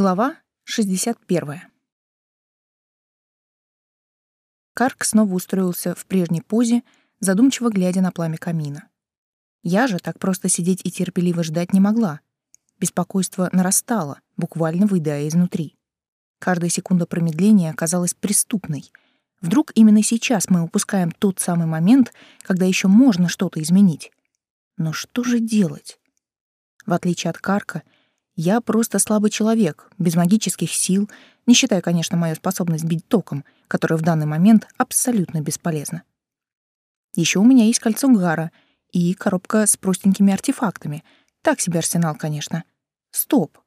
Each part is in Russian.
Глава 61. Карк снова устроился в прежней позе, задумчиво глядя на пламя камина. Я же так просто сидеть и терпеливо ждать не могла. Беспокойство нарастало, буквально выедая изнутри. Каждая секунда промедления оказалась преступной. Вдруг именно сейчас мы упускаем тот самый момент, когда еще можно что-то изменить. Но что же делать? В отличие от Карка, я просто слабый человек, без магических сил, не считая, конечно, мою способность бить током, которая в данный момент абсолютно бесполезна. Еще у меня есть кольцо Гара и коробка с простенькими артефактами. Так себе арсенал, конечно. Стоп.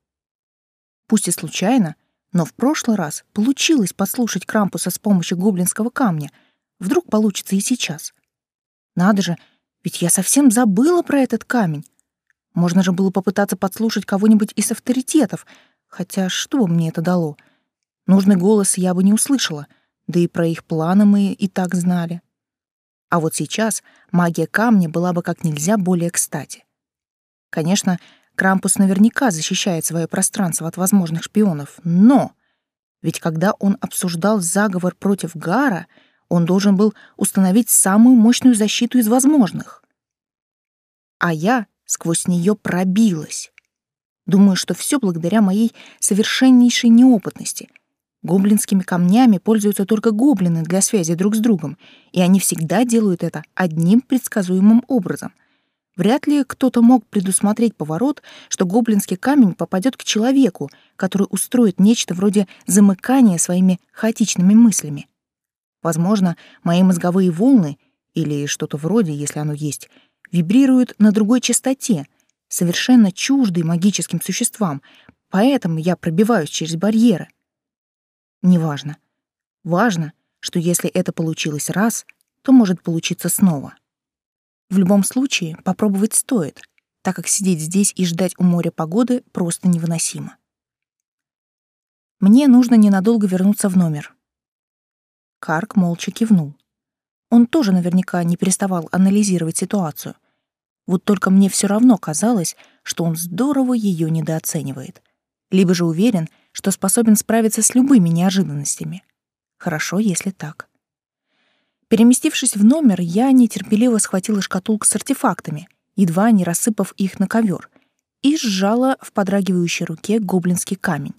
Пусть и случайно, но в прошлый раз получилось послушать Крампуса с помощью гоблинского камня. Вдруг получится и сейчас. Надо же, ведь я совсем забыла про этот камень. Можно же было попытаться подслушать кого-нибудь из авторитетов, хотя что мне это дало? Нужный голос я бы не услышала, да и про их планы мы и так знали. А вот сейчас магия камня была бы как нельзя более кстати. Конечно, Крампус наверняка защищает свое пространство от возможных шпионов, но ведь когда он обсуждал заговор против Гара, он должен был установить самую мощную защиту из возможных. А я сквозь нее пробилась. Думаю, что все благодаря моей совершеннейшей неопытности. Гоблинскими камнями пользуются только гоблины для связи друг с другом, и они всегда делают это одним предсказуемым образом. Вряд ли кто-то мог предусмотреть поворот, что гоблинский камень попадет к человеку, который устроит нечто вроде замыкания своими хаотичными мыслями. Возможно, мои мозговые волны, или что-то вроде, если оно есть, вибрируют на другой частоте, совершенно чуждой магическим существам, поэтому я пробиваюсь через барьеры. Неважно. Важно, что если это получилось раз, то может получиться снова. В любом случае, попробовать стоит, так как сидеть здесь и ждать у моря погоды просто невыносимо. Мне нужно ненадолго вернуться в номер. Карк молча кивнул. Он тоже наверняка не переставал анализировать ситуацию. Вот только мне все равно казалось, что он здорово ее недооценивает. Либо же уверен, что способен справиться с любыми неожиданностями. Хорошо, если так. Переместившись в номер, я нетерпеливо схватила шкатулку с артефактами, едва не рассыпав их на ковер, и сжала в подрагивающей руке гоблинский камень.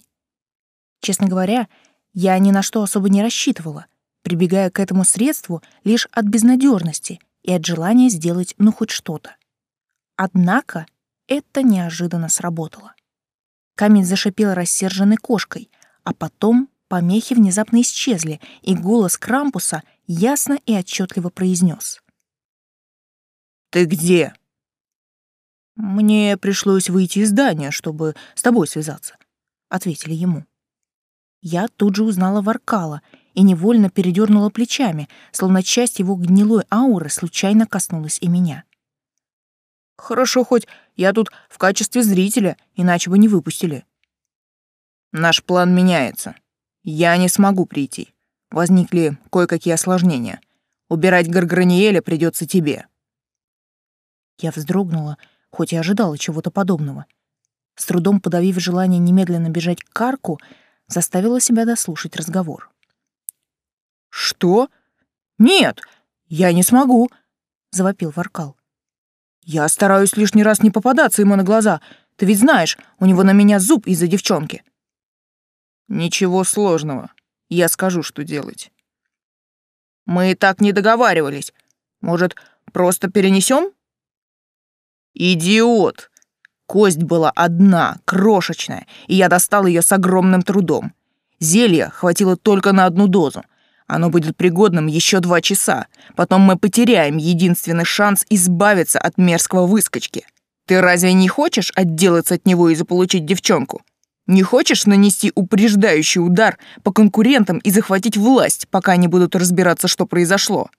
Честно говоря, я ни на что особо не рассчитывала, прибегая к этому средству лишь от безнадежности и от желания сделать ну хоть что-то. Однако это неожиданно сработало. Камень зашипел рассерженной кошкой, а потом помехи внезапно исчезли, и голос Крампуса ясно и отчетливо произнес. «Ты где?» «Мне пришлось выйти из здания, чтобы с тобой связаться», — ответили ему. Я тут же узнала Варкала и невольно передернула плечами, словно часть его гнилой ауры случайно коснулась и меня. «Хорошо хоть я тут в качестве зрителя, иначе бы не выпустили». «Наш план меняется. Я не смогу прийти. Возникли кое-какие осложнения. Убирать Гарграниеля придется тебе». Я вздрогнула, хоть и ожидала чего-то подобного. С трудом подавив желание немедленно бежать к Карку, заставила себя дослушать разговор. «Что? Нет, я не смогу!» — завопил Варкал. «Я стараюсь лишний раз не попадаться ему на глаза. Ты ведь знаешь, у него на меня зуб из-за девчонки». «Ничего сложного. Я скажу, что делать». «Мы так не договаривались. Может, просто перенесем?» «Идиот! Кость была одна, крошечная, и я достал ее с огромным трудом. Зелья хватило только на одну дозу. Оно будет пригодным еще два часа. Потом мы потеряем единственный шанс избавиться от мерзкого выскочки. Ты разве не хочешь отделаться от него и заполучить девчонку? Не хочешь нанести упреждающий удар по конкурентам и захватить власть, пока они будут разбираться, что произошло?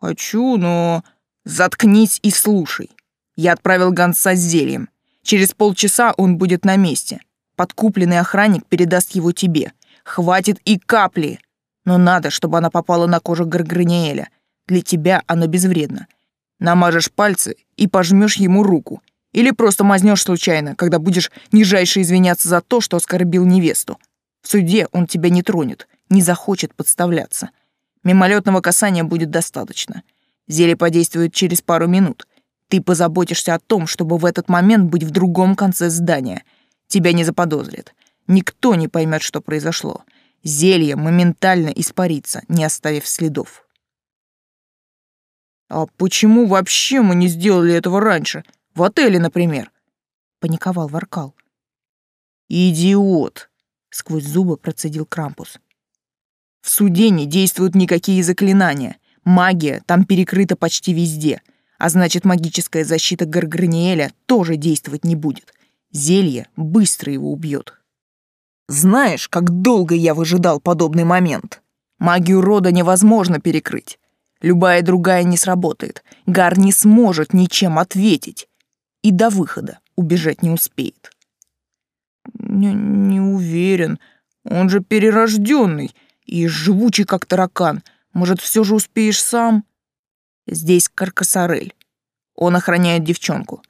Хочу, но... Заткнись и слушай. Я отправил гонца с зельем. Через полчаса он будет на месте. Подкупленный охранник передаст его тебе — Хватит и капли. Но надо, чтобы она попала на кожу Гарграниэля. Для тебя оно безвредно. Намажешь пальцы и пожмешь ему руку. Или просто мазнешь случайно, когда будешь нижайше извиняться за то, что оскорбил невесту. В суде он тебя не тронет, не захочет подставляться. Мимолетного касания будет достаточно. Зелье подействует через пару минут. Ты позаботишься о том, чтобы в этот момент быть в другом конце здания. Тебя не заподозрят. Никто не поймет, что произошло. Зелье моментально испарится, не оставив следов. «А почему вообще мы не сделали этого раньше? В отеле, например?» — паниковал Варкал. «Идиот!» — сквозь зубы процедил Крампус. «В суде не действуют никакие заклинания. Магия там перекрыта почти везде, а значит, магическая защита Гарграниэля тоже действовать не будет. Зелье быстро его убьет». Знаешь, как долго я выжидал подобный момент? Магию рода невозможно перекрыть. Любая другая не сработает. Гар не сможет ничем ответить. И до выхода убежать не успеет. Не, не уверен. Он же перерожденный и живучий, как таракан. Может, все же успеешь сам? Здесь Каркасарель. Он охраняет девчонку.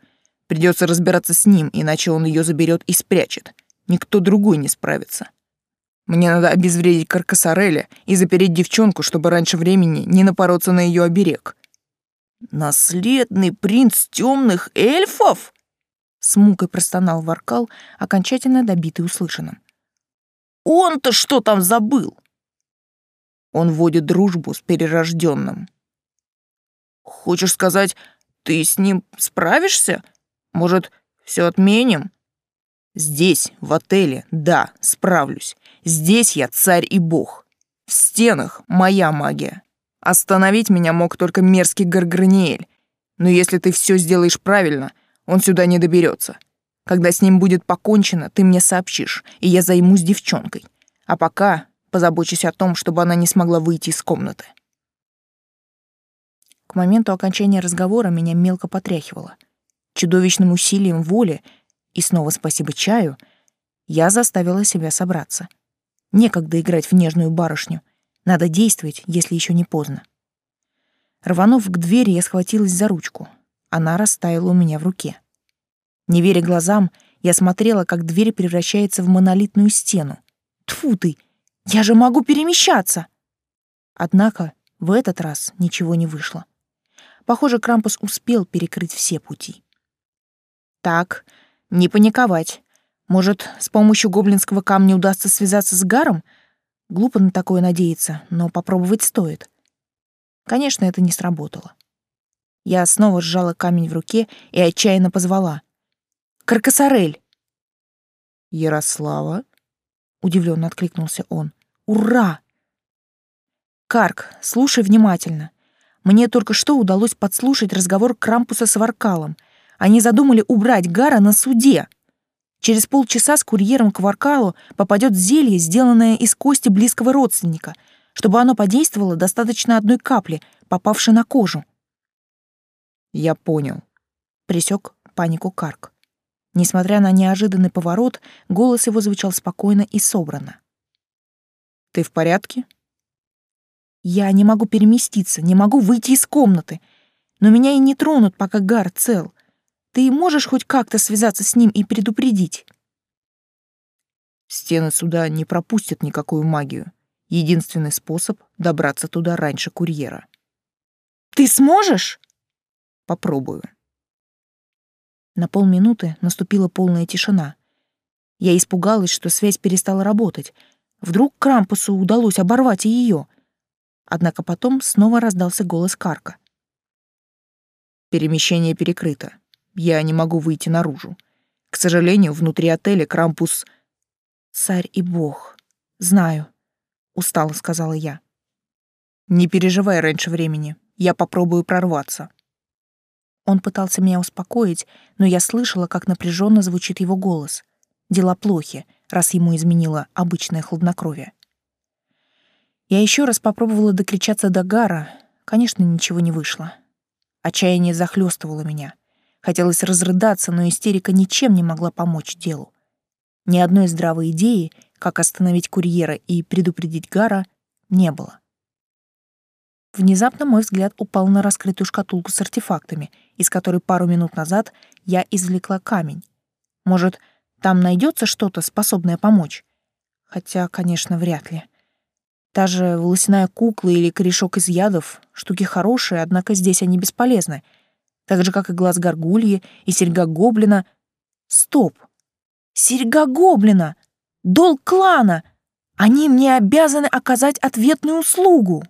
Придется разбираться с ним, иначе он ее заберет и спрячет. Никто другой не справится. Мне надо обезвредить Каркасареля и запереть девчонку, чтобы раньше времени не напороться на ее оберег. Наследный принц темных эльфов? С мукой простонал Варкал, окончательно добитый услышанным. Он-то что там забыл? Он вводит дружбу с перерожденным. Хочешь сказать, ты с ним справишься? Может, все отменим? Здесь, в отеле, да, справлюсь. Здесь я царь и бог. В стенах моя магия. Остановить меня мог только мерзкий Гарграниэль. Но если ты все сделаешь правильно, он сюда не доберется. Когда с ним будет покончено, ты мне сообщишь, и я займусь девчонкой. А пока позабочусь о том, чтобы она не смогла выйти из комнаты. К моменту окончания разговора меня мелко потряхивало. Чудовищным усилием воли и снова спасибо чаю, я заставила себя собраться. Некогда играть в нежную барышню. Надо действовать, если еще не поздно. Рванув к двери, я схватилась за ручку. Она растаяла у меня в руке. Не веря глазам, я смотрела, как дверь превращается в монолитную стену. Тфу ты! Я же могу перемещаться! Однако в этот раз ничего не вышло. Похоже, Крампус успел перекрыть все пути. Так, не паниковать. Может, с помощью гоблинского камня удастся связаться с Гаром? Глупо на такое надеяться, но попробовать стоит. Конечно, это не сработало. Я снова сжала камень в руке и отчаянно позвала. «Каркасарель!» «Ярослава?» — удивленно откликнулся он. «Ура!» «Карк, слушай внимательно. Мне только что удалось подслушать разговор Крампуса с Варкалом — они задумали убрать Гара на суде. Через полчаса с курьером к Варкалу попадет зелье, сделанное из кости близкого родственника, чтобы оно подействовало достаточно одной капли, попавшей на кожу. «Я понял», — присек панику Карк. Несмотря на неожиданный поворот, голос его звучал спокойно и собранно. «Ты в порядке?» «Я не могу переместиться, не могу выйти из комнаты, но меня и не тронут, пока Гар цел. Ты можешь хоть как-то связаться с ним и предупредить? Стены суда не пропустят никакую магию. Единственный способ — добраться туда раньше курьера. Ты сможешь? Попробую. На полминуты наступила полная тишина. Я испугалась, что связь перестала работать. Вдруг Крампусу удалось оборвать и ее. Однако потом снова раздался голос Карка. Перемещение перекрыто. Я не могу выйти наружу. К сожалению, внутри отеля Крампус... Царь и бог. Знаю, устало сказала я. Не переживай раньше времени. Я попробую прорваться. Он пытался меня успокоить, но я слышала, как напряженно звучит его голос. Дела плохи, раз ему изменило обычное хладнокровие. Я еще раз попробовала докричаться до Гара. Конечно, ничего не вышло. Отчаяние захлестывало меня. Хотелось разрыдаться, но истерика ничем не могла помочь делу. Ни одной здравой идеи, как остановить курьера и предупредить Гара, не было. Внезапно мой взгляд упал на раскрытую шкатулку с артефактами, из которой пару минут назад я извлекла камень. Может, там найдется что-то, способное помочь? Хотя, конечно, вряд ли. Та же волосяная кукла или корешок из ядов — штуки хорошие, однако здесь они бесполезны. Так же, как и глаз горгульи и серьга гоблина. Стоп! Серьга гоблина! Долг клана! Они мне обязаны оказать ответную услугу!